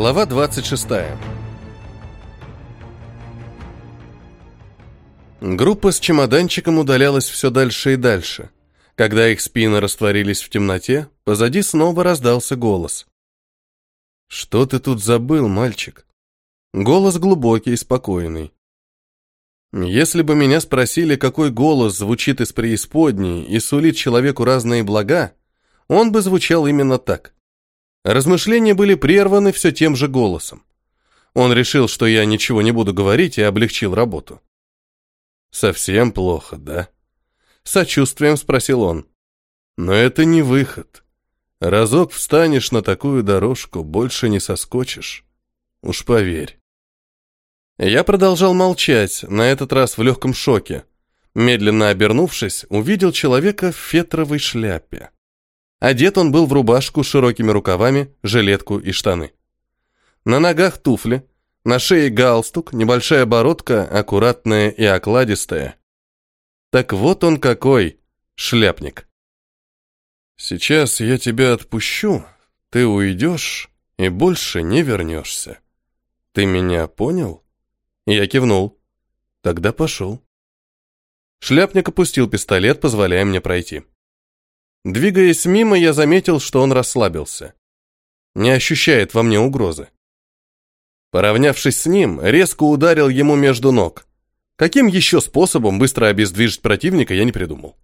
Глава 26. Группа с чемоданчиком удалялась все дальше и дальше. Когда их спины растворились в темноте, позади снова раздался голос. «Что ты тут забыл, мальчик?» Голос глубокий и спокойный. Если бы меня спросили, какой голос звучит из преисподней и сулит человеку разные блага, он бы звучал именно так. Размышления были прерваны все тем же голосом. Он решил, что я ничего не буду говорить, и облегчил работу. «Совсем плохо, да?» Сочувствием спросил он. «Но это не выход. Разок встанешь на такую дорожку, больше не соскочишь. Уж поверь». Я продолжал молчать, на этот раз в легком шоке. Медленно обернувшись, увидел человека в фетровой шляпе. Одет он был в рубашку с широкими рукавами, жилетку и штаны. На ногах туфли, на шее галстук, небольшая бородка, аккуратная и окладистая. Так вот он какой, шляпник. Сейчас я тебя отпущу, ты уйдешь и больше не вернешься. Ты меня понял? Я кивнул. Тогда пошел. Шляпник опустил пистолет, позволяя мне пройти. Двигаясь мимо, я заметил, что он расслабился. Не ощущает во мне угрозы. Поравнявшись с ним, резко ударил ему между ног. Каким еще способом быстро обездвижить противника, я не придумал.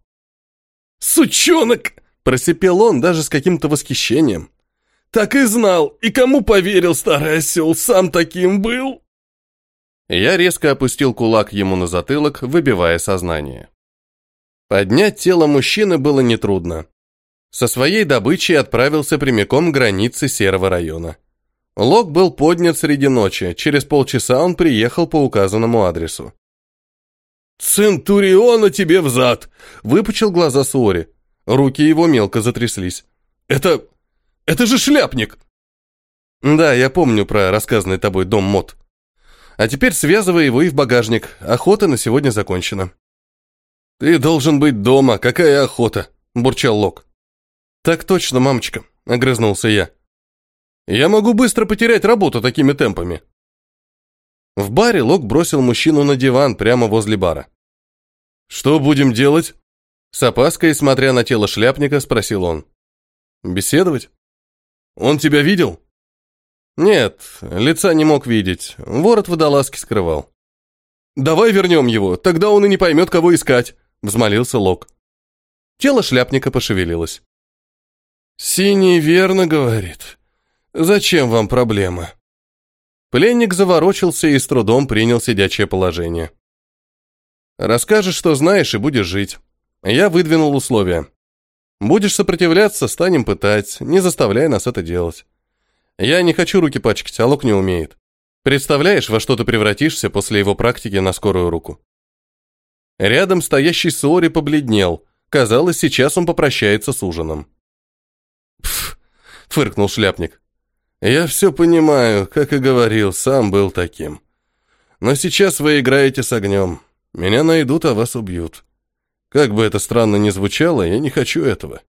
«Сучонок!» – просипел он даже с каким-то восхищением. «Так и знал! И кому поверил старый осел, сам таким был!» Я резко опустил кулак ему на затылок, выбивая сознание. Поднять тело мужчины было нетрудно. Со своей добычей отправился прямиком к границе серого района. Лог был поднят среди ночи, через полчаса он приехал по указанному адресу. «Центуриона тебе взад!» — выпучил глаза Суори. Руки его мелко затряслись. «Это... это же шляпник!» «Да, я помню про рассказанный тобой дом мод», а теперь связывай его и в багажник. Охота на сегодня закончена. Ты должен быть дома. Какая охота? бурчал Лок. Так точно, мамочка, огрызнулся я. Я могу быстро потерять работу такими темпами. В баре Лок бросил мужчину на диван прямо возле бара. Что будем делать? С опаской, смотря на тело шляпника, спросил он. Беседовать? Он тебя видел? Нет, лица не мог видеть. Ворот водолазки скрывал. «Давай вернем его, тогда он и не поймет, кого искать», — взмолился Лок. Тело шляпника пошевелилось. «Синий верно говорит. Зачем вам проблема?» Пленник заворочился и с трудом принял сидячее положение. «Расскажешь, что знаешь, и будешь жить. Я выдвинул условия. Будешь сопротивляться, станем пытать, не заставляй нас это делать. Я не хочу руки пачкать, а Лок не умеет. Представляешь, во что ты превратишься после его практики на скорую руку? Рядом стоящий Суори побледнел. Казалось, сейчас он попрощается с ужином. «Пф!» — фыркнул шляпник. «Я все понимаю, как и говорил, сам был таким. Но сейчас вы играете с огнем. Меня найдут, а вас убьют. Как бы это странно ни звучало, я не хочу этого».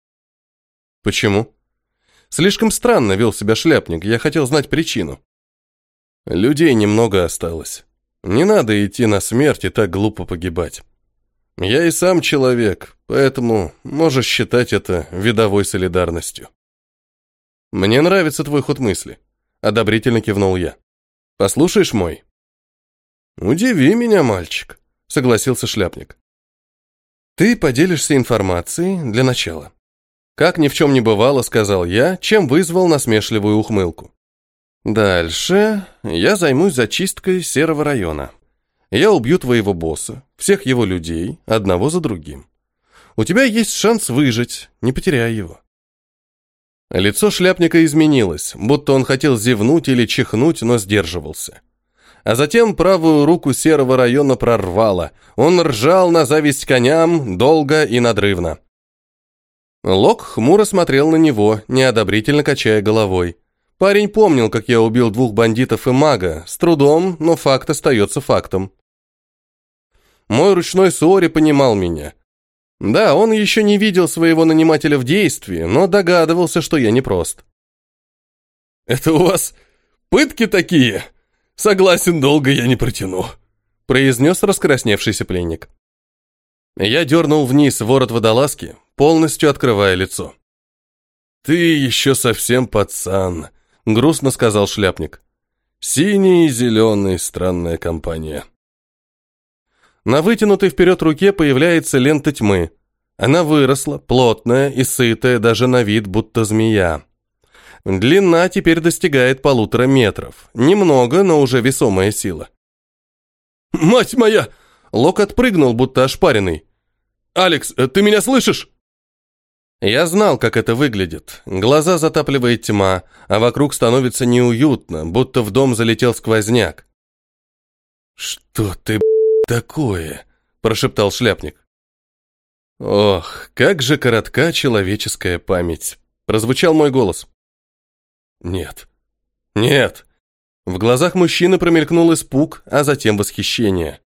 «Почему?» Слишком странно вел себя шляпник, я хотел знать причину. Людей немного осталось. Не надо идти на смерть и так глупо погибать. Я и сам человек, поэтому можешь считать это видовой солидарностью. Мне нравится твой ход мысли, одобрительно кивнул я. Послушаешь мой? Удиви меня, мальчик, согласился шляпник. Ты поделишься информацией для начала. Как ни в чем не бывало, сказал я, чем вызвал насмешливую ухмылку. Дальше я займусь зачисткой серого района. Я убью твоего босса, всех его людей, одного за другим. У тебя есть шанс выжить, не потеряй его. Лицо шляпника изменилось, будто он хотел зевнуть или чихнуть, но сдерживался. А затем правую руку серого района прорвало. Он ржал на зависть коням долго и надрывно. Лок хмуро смотрел на него, неодобрительно качая головой. Парень помнил, как я убил двух бандитов и мага, с трудом, но факт остается фактом. Мой ручной Суори понимал меня. Да, он еще не видел своего нанимателя в действии, но догадывался, что я непрост. «Это у вас пытки такие! Согласен, долго я не протяну», — произнес раскрасневшийся пленник. Я дернул вниз ворот водолазки, полностью открывая лицо. «Ты еще совсем пацан», — грустно сказал шляпник. «Синий и зеленый, странная компания». На вытянутой вперед руке появляется лента тьмы. Она выросла, плотная и сытая даже на вид, будто змея. Длина теперь достигает полутора метров. Немного, но уже весомая сила. «Мать моя!» Лок отпрыгнул, будто ошпаренный. «Алекс, ты меня слышишь?» Я знал, как это выглядит. Глаза затапливает тьма, а вокруг становится неуютно, будто в дом залетел сквозняк. «Что ты, такое?» – прошептал шляпник. «Ох, как же коротка человеческая память!» – прозвучал мой голос. «Нет, нет!» В глазах мужчины промелькнул испуг, а затем восхищение.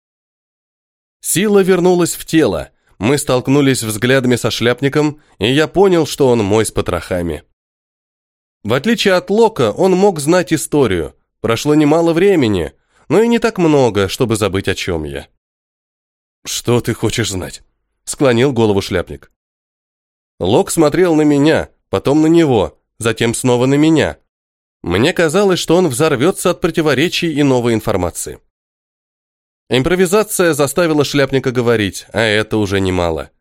Сила вернулась в тело, мы столкнулись взглядами со шляпником, и я понял, что он мой с потрохами. В отличие от Лока, он мог знать историю. Прошло немало времени, но и не так много, чтобы забыть, о чем я. «Что ты хочешь знать?» — склонил голову шляпник. Лок смотрел на меня, потом на него, затем снова на меня. Мне казалось, что он взорвется от противоречий и новой информации. Импровизация заставила шляпника говорить, а это уже немало.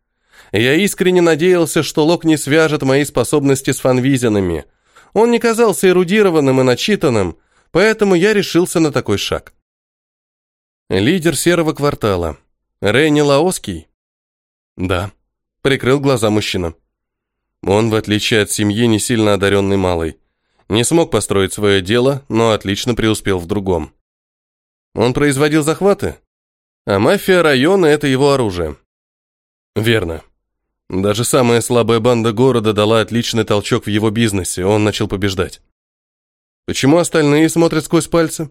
Я искренне надеялся, что Лок не свяжет мои способности с фанвизинами. Он не казался эрудированным и начитанным, поэтому я решился на такой шаг. Лидер серого квартала. Ренни Лаоский? Да. Прикрыл глаза мужчина. Он, в отличие от семьи, не сильно одаренный малый. Не смог построить свое дело, но отлично преуспел в другом. Он производил захваты? А мафия района – это его оружие. Верно. Даже самая слабая банда города дала отличный толчок в его бизнесе, он начал побеждать. Почему остальные смотрят сквозь пальцы?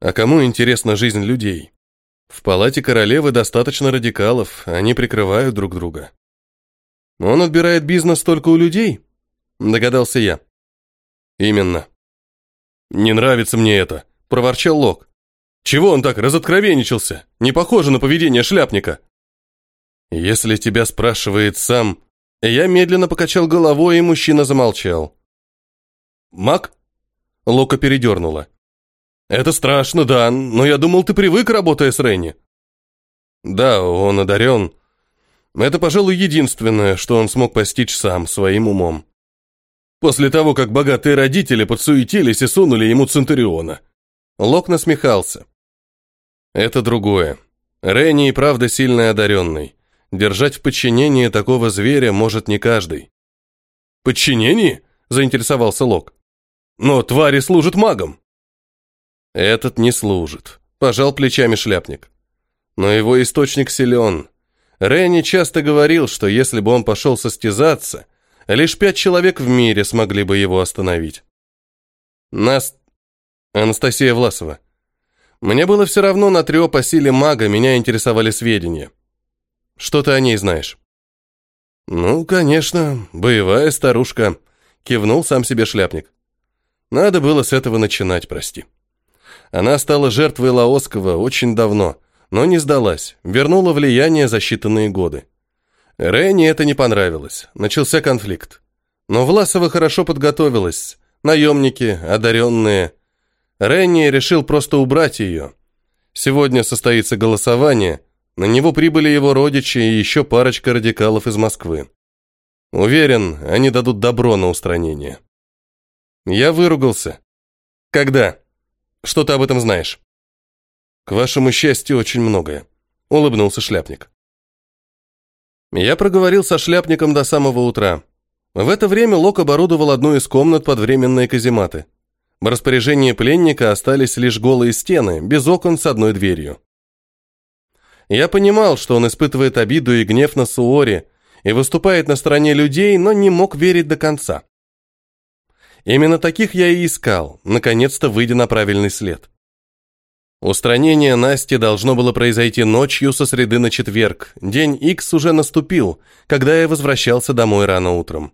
А кому интересна жизнь людей? В палате королевы достаточно радикалов, они прикрывают друг друга. Он отбирает бизнес только у людей? Догадался я. Именно. Не нравится мне это, проворчал Лок. Чего он так разоткровенничался? Не похоже на поведение шляпника. Если тебя спрашивает сам... Я медленно покачал головой, и мужчина замолчал. Мак? Лока передернула. «Это страшно, да, но я думал, ты привык, работая с Ренни». «Да, он одарен. Это, пожалуй, единственное, что он смог постичь сам, своим умом. После того, как богатые родители подсуетились и сунули ему Центуриона». Лок насмехался. «Это другое. Ренни и правда сильно одаренный. Держать в подчинении такого зверя может не каждый». «Подчинении?» – заинтересовался Лок. «Но твари служат магам». Этот не служит, пожал плечами шляпник. Но его источник силен. Ренни часто говорил, что если бы он пошел состязаться, лишь пять человек в мире смогли бы его остановить. Нас... Анастасия Власова. Мне было все равно на трёп о силе мага, меня интересовали сведения. Что ты о ней знаешь? Ну, конечно, боевая старушка, кивнул сам себе шляпник. Надо было с этого начинать, прости. Она стала жертвой Лаоского очень давно, но не сдалась, вернула влияние за считанные годы. Ренни это не понравилось, начался конфликт. Но Власова хорошо подготовилась, наемники, одаренные. Ренни решил просто убрать ее. Сегодня состоится голосование, на него прибыли его родичи и еще парочка радикалов из Москвы. Уверен, они дадут добро на устранение. Я выругался. Когда? Что ты об этом знаешь?» «К вашему счастью, очень многое», — улыбнулся шляпник. Я проговорил со шляпником до самого утра. В это время Лок оборудовал одну из комнат под временные казематы. В распоряжении пленника остались лишь голые стены, без окон с одной дверью. Я понимал, что он испытывает обиду и гнев на Суори и выступает на стороне людей, но не мог верить до конца. Именно таких я и искал, наконец-то выйдя на правильный след. Устранение Насти должно было произойти ночью со среды на четверг. День Х уже наступил, когда я возвращался домой рано утром.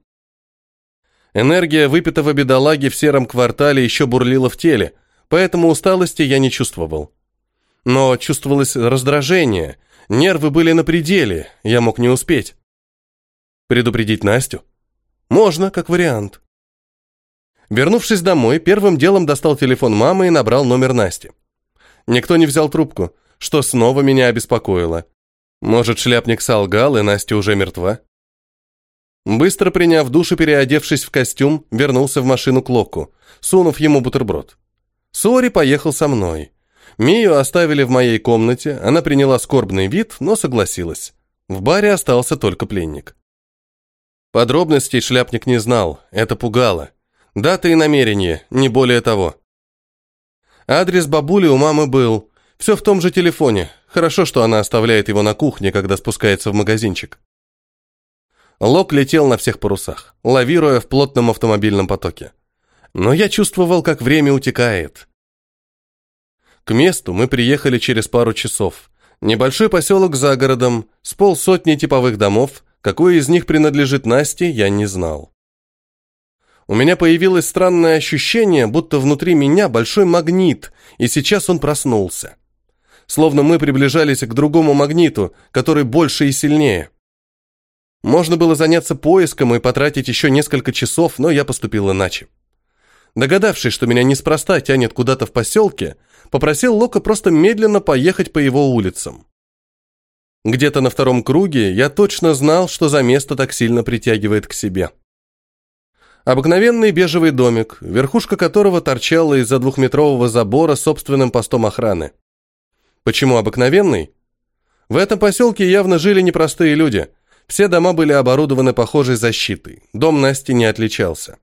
Энергия выпитого бедолаги в сером квартале еще бурлила в теле, поэтому усталости я не чувствовал. Но чувствовалось раздражение, нервы были на пределе, я мог не успеть. Предупредить Настю? Можно, как вариант. Вернувшись домой, первым делом достал телефон мамы и набрал номер Насти. Никто не взял трубку, что снова меня обеспокоило. Может, шляпник солгал, и Настя уже мертва? Быстро приняв душ и переодевшись в костюм, вернулся в машину к Локу, сунув ему бутерброд. Сори поехал со мной. Мию оставили в моей комнате, она приняла скорбный вид, но согласилась. В баре остался только пленник. Подробностей шляпник не знал, это пугало. Дата и намерение, не более того. Адрес бабули у мамы был. Все в том же телефоне. Хорошо, что она оставляет его на кухне, когда спускается в магазинчик. Лок летел на всех парусах, лавируя в плотном автомобильном потоке. Но я чувствовал, как время утекает. К месту мы приехали через пару часов. Небольшой поселок за городом, с полсотни типовых домов, какой из них принадлежит Насте, я не знал у меня появилось странное ощущение, будто внутри меня большой магнит, и сейчас он проснулся. Словно мы приближались к другому магниту, который больше и сильнее. Можно было заняться поиском и потратить еще несколько часов, но я поступил иначе. Догадавшись, что меня неспроста тянет куда-то в поселке, попросил Лока просто медленно поехать по его улицам. Где-то на втором круге я точно знал, что за место так сильно притягивает к себе. Обыкновенный бежевый домик, верхушка которого торчала из-за двухметрового забора собственным постом охраны. Почему обыкновенный? В этом поселке явно жили непростые люди. Все дома были оборудованы похожей защитой. Дом Насти не отличался.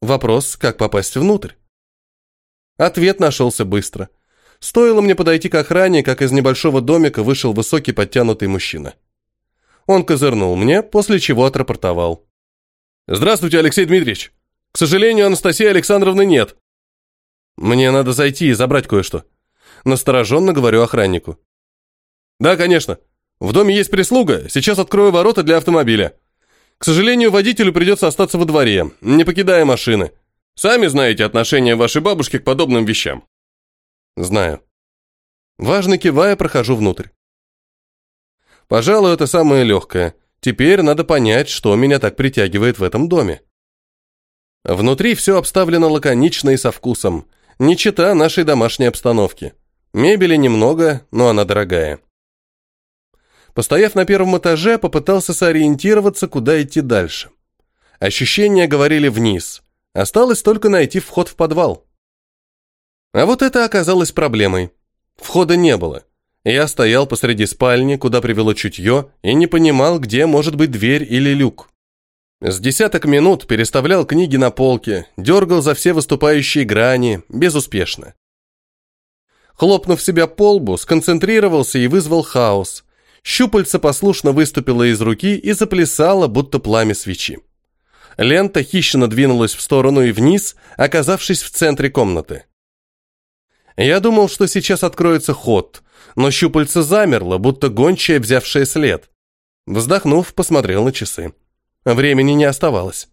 Вопрос, как попасть внутрь? Ответ нашелся быстро. Стоило мне подойти к охране, как из небольшого домика вышел высокий подтянутый мужчина. Он козырнул мне, после чего отрапортовал. «Здравствуйте, Алексей Дмитриевич. К сожалению, Анастасии Александровны нет». «Мне надо зайти и забрать кое-что». Настороженно говорю охраннику. «Да, конечно. В доме есть прислуга. Сейчас открою ворота для автомобиля. К сожалению, водителю придется остаться во дворе, не покидая машины. Сами знаете отношение вашей бабушки к подобным вещам». «Знаю». Важно кивая, прохожу внутрь. Пожалуй, это самое легкое. Теперь надо понять, что меня так притягивает в этом доме. Внутри все обставлено лаконично и со вкусом, не чита нашей домашней обстановки. Мебели немного, но она дорогая. Постояв на первом этаже, попытался сориентироваться, куда идти дальше. Ощущения говорили вниз. Осталось только найти вход в подвал. А вот это оказалось проблемой. Входа не было. Я стоял посреди спальни, куда привело чутье, и не понимал, где может быть дверь или люк. С десяток минут переставлял книги на полке, дергал за все выступающие грани, безуспешно. Хлопнув себя по лбу, сконцентрировался и вызвал хаос. Щупальце послушно выступило из руки и заплясало, будто пламя свечи. Лента хищно двинулась в сторону и вниз, оказавшись в центре комнаты. Я думал, что сейчас откроется ход, но щупальце замерло, будто гончая, взявшая след. Вздохнув, посмотрел на часы. Времени не оставалось.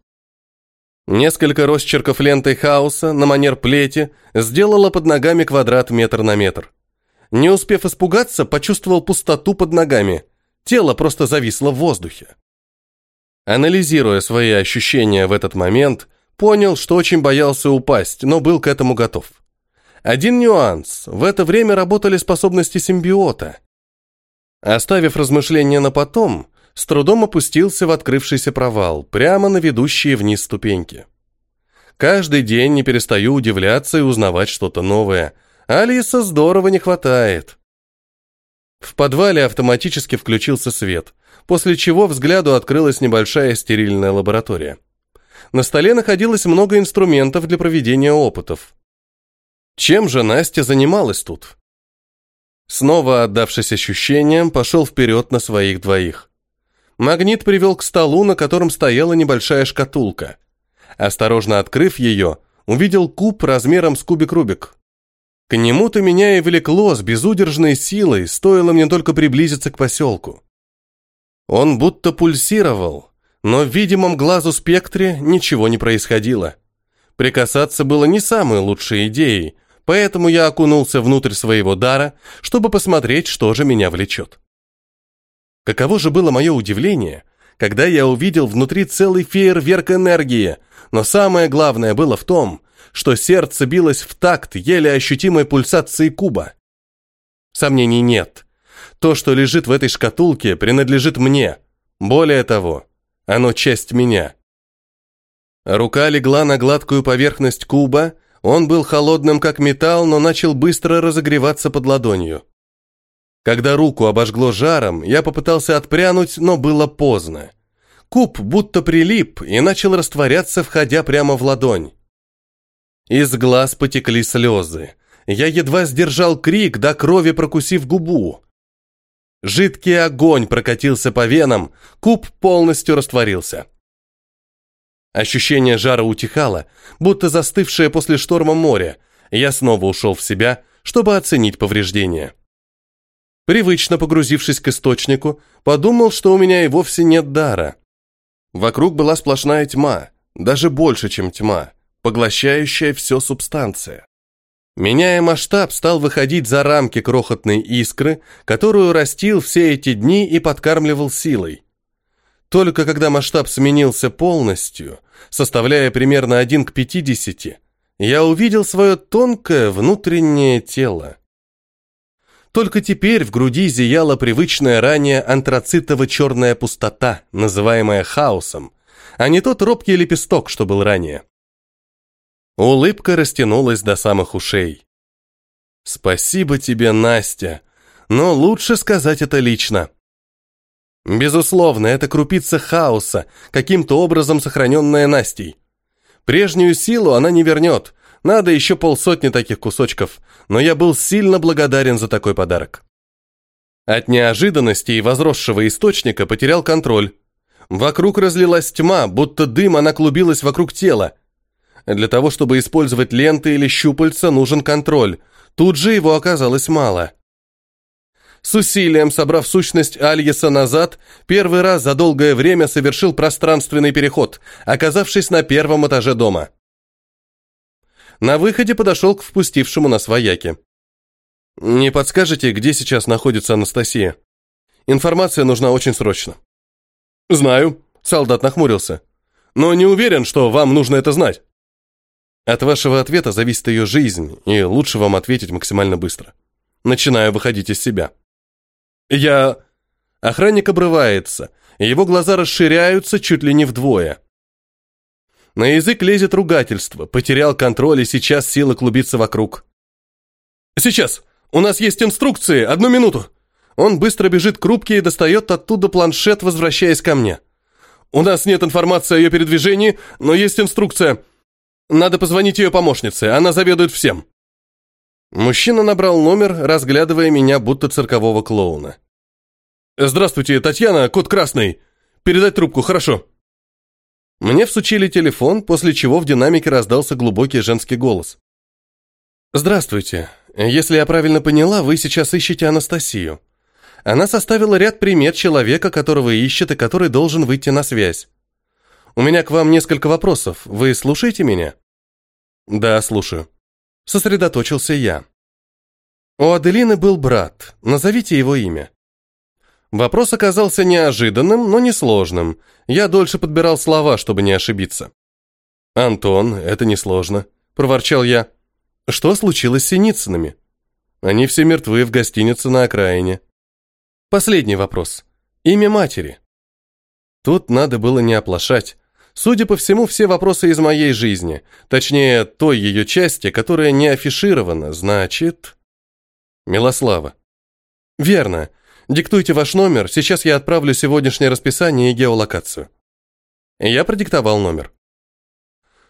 Несколько росчерков лентой хаоса на манер плети сделала под ногами квадрат метр на метр. Не успев испугаться, почувствовал пустоту под ногами. Тело просто зависло в воздухе. Анализируя свои ощущения в этот момент, понял, что очень боялся упасть, но был к этому готов. Один нюанс. В это время работали способности симбиота. Оставив размышления на потом, с трудом опустился в открывшийся провал, прямо на ведущие вниз ступеньки. Каждый день не перестаю удивляться и узнавать что-то новое. Алиса здорово не хватает. В подвале автоматически включился свет, после чего взгляду открылась небольшая стерильная лаборатория. На столе находилось много инструментов для проведения опытов. Чем же Настя занималась тут? Снова отдавшись ощущениям, пошел вперед на своих двоих. Магнит привел к столу, на котором стояла небольшая шкатулка. Осторожно открыв ее, увидел куб размером с кубик Рубик. К нему-то меня и влекло с безудержной силой, стоило мне только приблизиться к поселку. Он будто пульсировал, Но в видимом глазу спектре ничего не происходило. Прикасаться было не самой лучшей идеей, поэтому я окунулся внутрь своего дара, чтобы посмотреть, что же меня влечет. Каково же было мое удивление, когда я увидел внутри целый фейерверк энергии, но самое главное было в том, что сердце билось в такт еле ощутимой пульсации куба. Сомнений нет. То, что лежит в этой шкатулке, принадлежит мне. Более того, оно часть меня. Рука легла на гладкую поверхность куба, он был холодным как металл, но начал быстро разогреваться под ладонью. Когда руку обожгло жаром, я попытался отпрянуть, но было поздно. Куб будто прилип и начал растворяться, входя прямо в ладонь. Из глаз потекли слезы. Я едва сдержал крик, до крови прокусив губу. Жидкий огонь прокатился по венам, куб полностью растворился. Ощущение жара утихало, будто застывшее после шторма море. Я снова ушел в себя, чтобы оценить повреждения. Привычно погрузившись к источнику, подумал, что у меня и вовсе нет дара. Вокруг была сплошная тьма, даже больше, чем тьма, поглощающая все субстанция. Меняя масштаб, стал выходить за рамки крохотной искры, которую растил все эти дни и подкармливал силой. Только когда масштаб сменился полностью, составляя примерно 1 к 50, я увидел свое тонкое внутреннее тело. Только теперь в груди зияла привычная ранее антрацитово-черная пустота, называемая хаосом, а не тот робкий лепесток, что был ранее. Улыбка растянулась до самых ушей. «Спасибо тебе, Настя, но лучше сказать это лично». Безусловно, это крупица хаоса, каким-то образом сохраненная Настей. Прежнюю силу она не вернет, надо еще полсотни таких кусочков, но я был сильно благодарен за такой подарок. От неожиданности и возросшего источника потерял контроль. Вокруг разлилась тьма, будто дым она клубилась вокруг тела. Для того, чтобы использовать ленты или щупальца, нужен контроль. Тут же его оказалось мало. С усилием собрав сущность Альеса назад, первый раз за долгое время совершил пространственный переход, оказавшись на первом этаже дома. На выходе подошел к впустившему нас вояке. «Не подскажете, где сейчас находится Анастасия? Информация нужна очень срочно». «Знаю», — солдат нахмурился. «Но не уверен, что вам нужно это знать». От вашего ответа зависит ее жизнь, и лучше вам ответить максимально быстро. Начинаю выходить из себя. Я... Охранник обрывается, его глаза расширяются чуть ли не вдвое. На язык лезет ругательство, потерял контроль и сейчас сила клубится вокруг. «Сейчас! У нас есть инструкции! Одну минуту!» Он быстро бежит к рубке и достает оттуда планшет, возвращаясь ко мне. «У нас нет информации о ее передвижении, но есть инструкция. Надо позвонить ее помощнице, она заведует всем». Мужчина набрал номер, разглядывая меня, будто циркового клоуна. «Здравствуйте, Татьяна, код красный. Передать трубку, хорошо». Мне всучили телефон, после чего в динамике раздался глубокий женский голос. «Здравствуйте. Если я правильно поняла, вы сейчас ищете Анастасию. Она составила ряд примет человека, которого ищет и который должен выйти на связь. У меня к вам несколько вопросов. Вы слушаете меня?» «Да, слушаю» сосредоточился я. У Аделины был брат, назовите его имя. Вопрос оказался неожиданным, но несложным. Я дольше подбирал слова, чтобы не ошибиться. «Антон, это несложно», – проворчал я. «Что случилось с Синицынами?» «Они все мертвы в гостинице на окраине». Последний вопрос. Имя матери. Тут надо было не оплошать. Судя по всему, все вопросы из моей жизни, точнее, той ее части, которая не афиширована, значит... Милослава. Верно. Диктуйте ваш номер, сейчас я отправлю сегодняшнее расписание и геолокацию. Я продиктовал номер.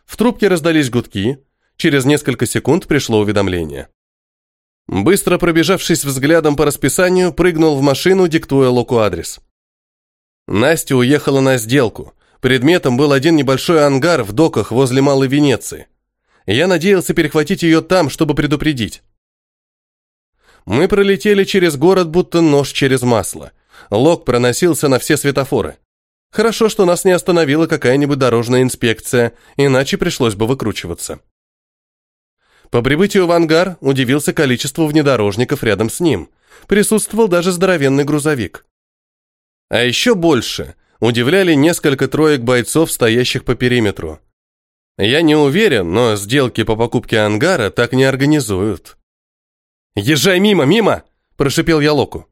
В трубке раздались гудки, через несколько секунд пришло уведомление. Быстро пробежавшись взглядом по расписанию, прыгнул в машину, диктуя Локу адрес. Настя уехала на сделку, Предметом был один небольшой ангар в доках возле Малой Венеции. Я надеялся перехватить ее там, чтобы предупредить. Мы пролетели через город, будто нож через масло. Лок проносился на все светофоры. Хорошо, что нас не остановила какая-нибудь дорожная инспекция, иначе пришлось бы выкручиваться. По прибытию в ангар удивился количеству внедорожников рядом с ним. Присутствовал даже здоровенный грузовик. А еще больше удивляли несколько троек бойцов, стоящих по периметру. Я не уверен, но сделки по покупке ангара так не организуют. «Езжай мимо, мимо!» – прошипел я Локу.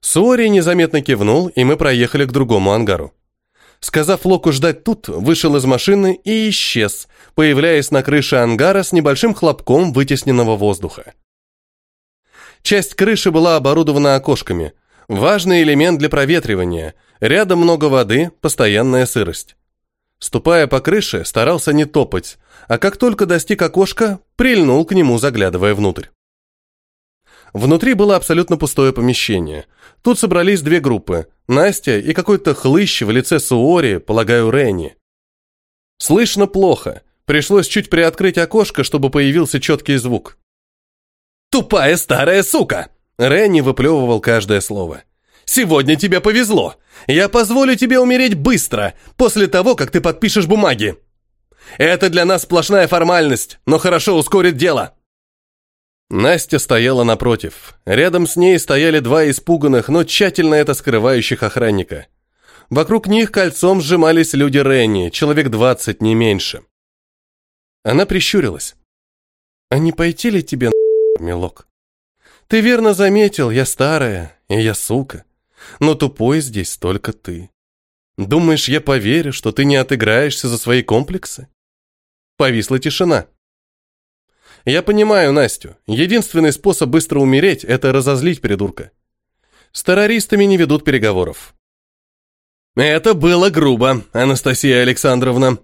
Суори незаметно кивнул, и мы проехали к другому ангару. Сказав Локу ждать тут, вышел из машины и исчез, появляясь на крыше ангара с небольшим хлопком вытесненного воздуха. Часть крыши была оборудована окошками. Важный элемент для проветривания. Рядом много воды, постоянная сырость. Ступая по крыше, старался не топать, а как только достиг окошка, прильнул к нему, заглядывая внутрь. Внутри было абсолютно пустое помещение. Тут собрались две группы – Настя и какой-то хлыщ в лице Суори, полагаю, Ренни. Слышно плохо. Пришлось чуть приоткрыть окошко, чтобы появился четкий звук. «Тупая старая сука!» Ренни выплевывал каждое слово. «Сегодня тебе повезло. Я позволю тебе умереть быстро, после того, как ты подпишешь бумаги. Это для нас сплошная формальность, но хорошо ускорит дело». Настя стояла напротив. Рядом с ней стояли два испуганных, но тщательно это скрывающих охранника. Вокруг них кольцом сжимались люди Ренни, человек двадцать, не меньше. Она прищурилась. «А не пойти ли тебе на милок? Ты верно заметил, я старая, и я сука. Но тупой здесь только ты. Думаешь, я поверю, что ты не отыграешься за свои комплексы?» Повисла тишина. Я понимаю Настю. Единственный способ быстро умереть – это разозлить придурка. С террористами не ведут переговоров. Это было грубо, Анастасия Александровна.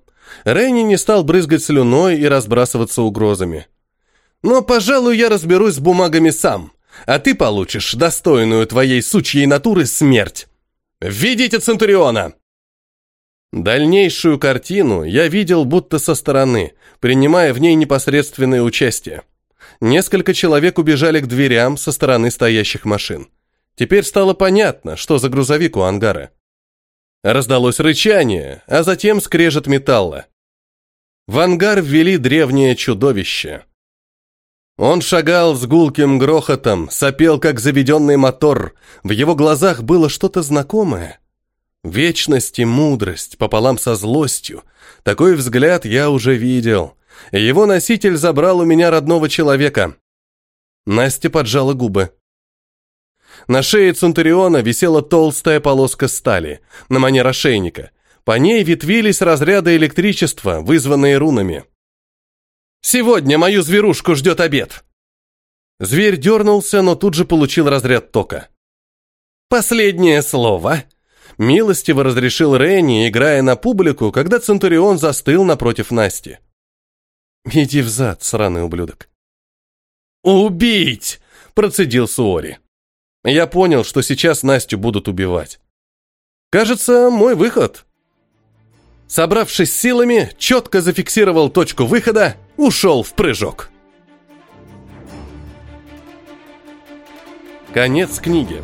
Рейни не стал брызгать слюной и разбрасываться угрозами. Но, пожалуй, я разберусь с бумагами сам, а ты получишь достойную твоей сучьей натуры смерть. Введите Центуриона! Дальнейшую картину я видел будто со стороны, принимая в ней непосредственное участие. Несколько человек убежали к дверям со стороны стоящих машин. Теперь стало понятно, что за грузовик у ангара. Раздалось рычание, а затем скрежет металла. В ангар ввели древнее чудовище. Он шагал с гулким грохотом, сопел, как заведенный мотор. В его глазах было что-то знакомое – Вечность и мудрость пополам со злостью. Такой взгляд я уже видел. Его носитель забрал у меня родного человека. Настя поджала губы. На шее Центуриона висела толстая полоска стали, на манер ошейника. По ней ветвились разряды электричества, вызванные рунами. «Сегодня мою зверушку ждет обед!» Зверь дернулся, но тут же получил разряд тока. «Последнее слово!» милостиво разрешил Ренни, играя на публику, когда Центурион застыл напротив Насти. «Иди в зад, сраный ублюдок». «Убить!» – процедил Суори. Я понял, что сейчас Настю будут убивать. Кажется, мой выход. Собравшись силами, четко зафиксировал точку выхода, ушел в прыжок. Конец книги.